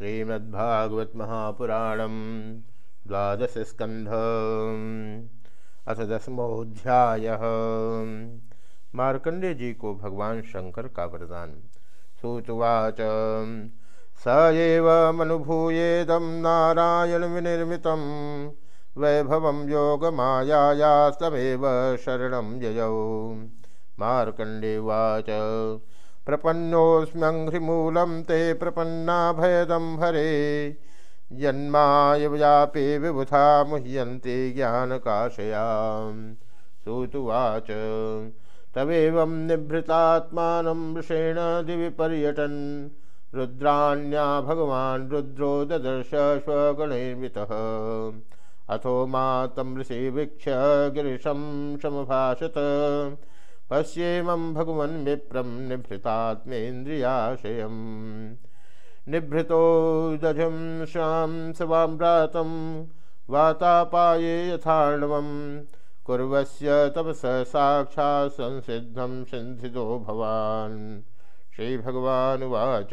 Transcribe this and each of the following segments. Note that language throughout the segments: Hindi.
श्रीमद्भागवत महापुराणम द्वादश स्कंध अथ दसमोध्याय मार्कंडे जी को भगवान शंकर का वरदान। सुतवाच, स एव मनुभूयेदम नारायण विनिर्मित, वैभव योग योगमायास्तमेव शरण ययौ। मार्कंडेवाच प्रपन्नोऽस्म्यङ्घ्रिमूलं ते प्रपन्नाभयदं हरे। यन्मायव्यापे विबुधा मुह्यन्ते ज्ञानकाशयां सुतुवाच। तवेवं निभृतात्मानं वृषेण दिवि पर्यटन्। रुद्राण्या भगवान् रुद्रो ददर्श स्वगणैर्मितः अथो मातं ऋषि वीक्ष्य गिरिशं समभाषत पश्येमं भगवन् विप्रं निभृतात्मेन्द्रियाशयम् निभृतो दधिं श्यां स्वाम्रातं वातापाये यथार्णवं कुर्वस्य तपस साक्षात् संसिद्धं सिन्धितो भवान्। श्रीभगवानुवाच।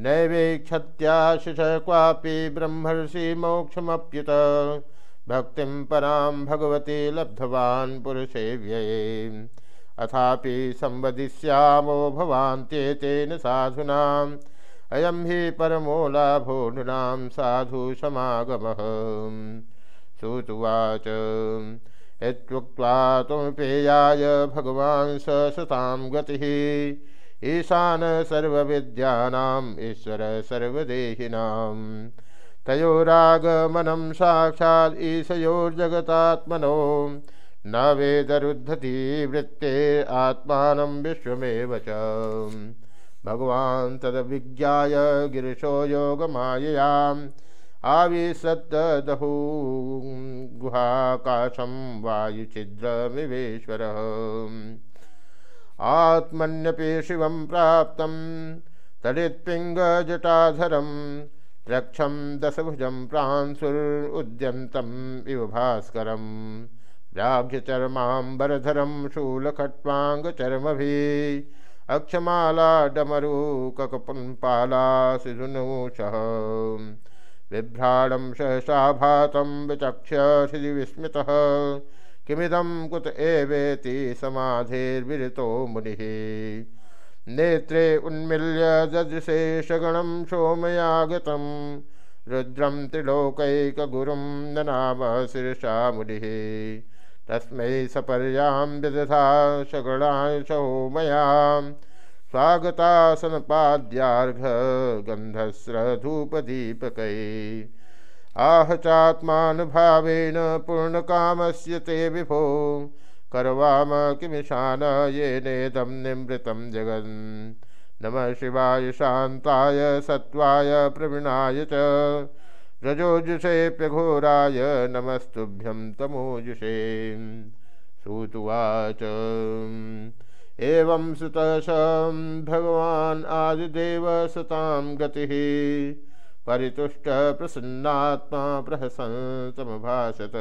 नैवेक्षत्याशिष क्वापि ब्रह्मर्षि मोक्षमप्युत। भक्ति परां भगवती लब्धवान् पुरुषेव्यये अथापि संवदिष्यामो भवान्त्येतेन साधूनाम्। अयं हि परमो लाभो नृणां साधु समागमः। सुतुवाच यत्युक्त्वा त्वमपेयाय भगवान् स सतां गतिः। ईशान सर्वविद्यानाम्, ईश्वर सर्वदेहिनाम्। तयोरागमनं साक्षात् ईशयोर्जगतात्मनो। न वेदरुद्धति वृत्ते आत्मानं विश्वमेव च। भगवान् तद्विज्ञाय गिरिशो योगमाययाम् आविशद्दहु गुहाकाशं वायुछिद्रमिवेश्वरः। आत्मन्यपि शिवं प्राप्तं, तडित्पिङ्गजटाधरम् रक्षम दशभुजं प्रांसुरुद्यन्तम् इव भास्करं व्याघ्यचर्माम्बरधरं शूलखट्वाङ्गचर्मभिः। अक्षमाला सिधुनूषः बिभ्राणं सहसा भातं विचक्ष्य हृदिविस्मितः किमिदं कुत एवेति समाधेर्विरतो मुनिः। नेत्रे उन्मील्य ददृशेषगणं सोमयागतं रुद्रं त्रिलोकैकगुरुं ननाम शीर्षा मुनिः। तस्मै सपर्यां विदधा सगणाशोमयां स्वागतासनपाद्यार्घगन्धस्रधूपदीपकै आह चात्मा चात्मानुभावेन पूर्णकामस्य ते विभो। करवाम किमिशान ये नेदम निमृतं जगन्। नमः शिवाय शान्ताय सत्त्वाय प्रवीणाय च। रजोजुषेऽप्यघोराय नमस्तुभ्यं तमोजुषे। सूतुवाच। एवं सुतः भगवान् आदिदेव सतां गतिः। परितुष्ट प्रसन्नात्मा प्रहसन्तमभाषत